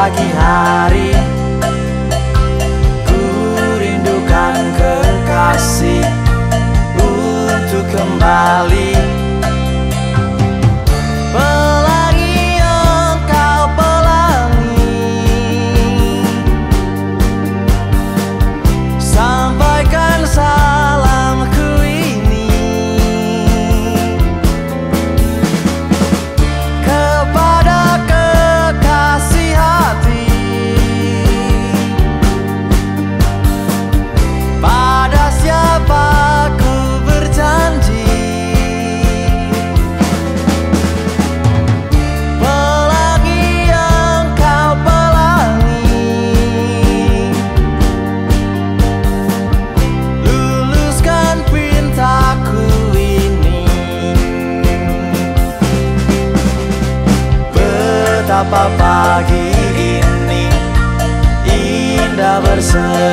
pagi hari. Ku rindukan kekasih Betapa pagi ini indah berseri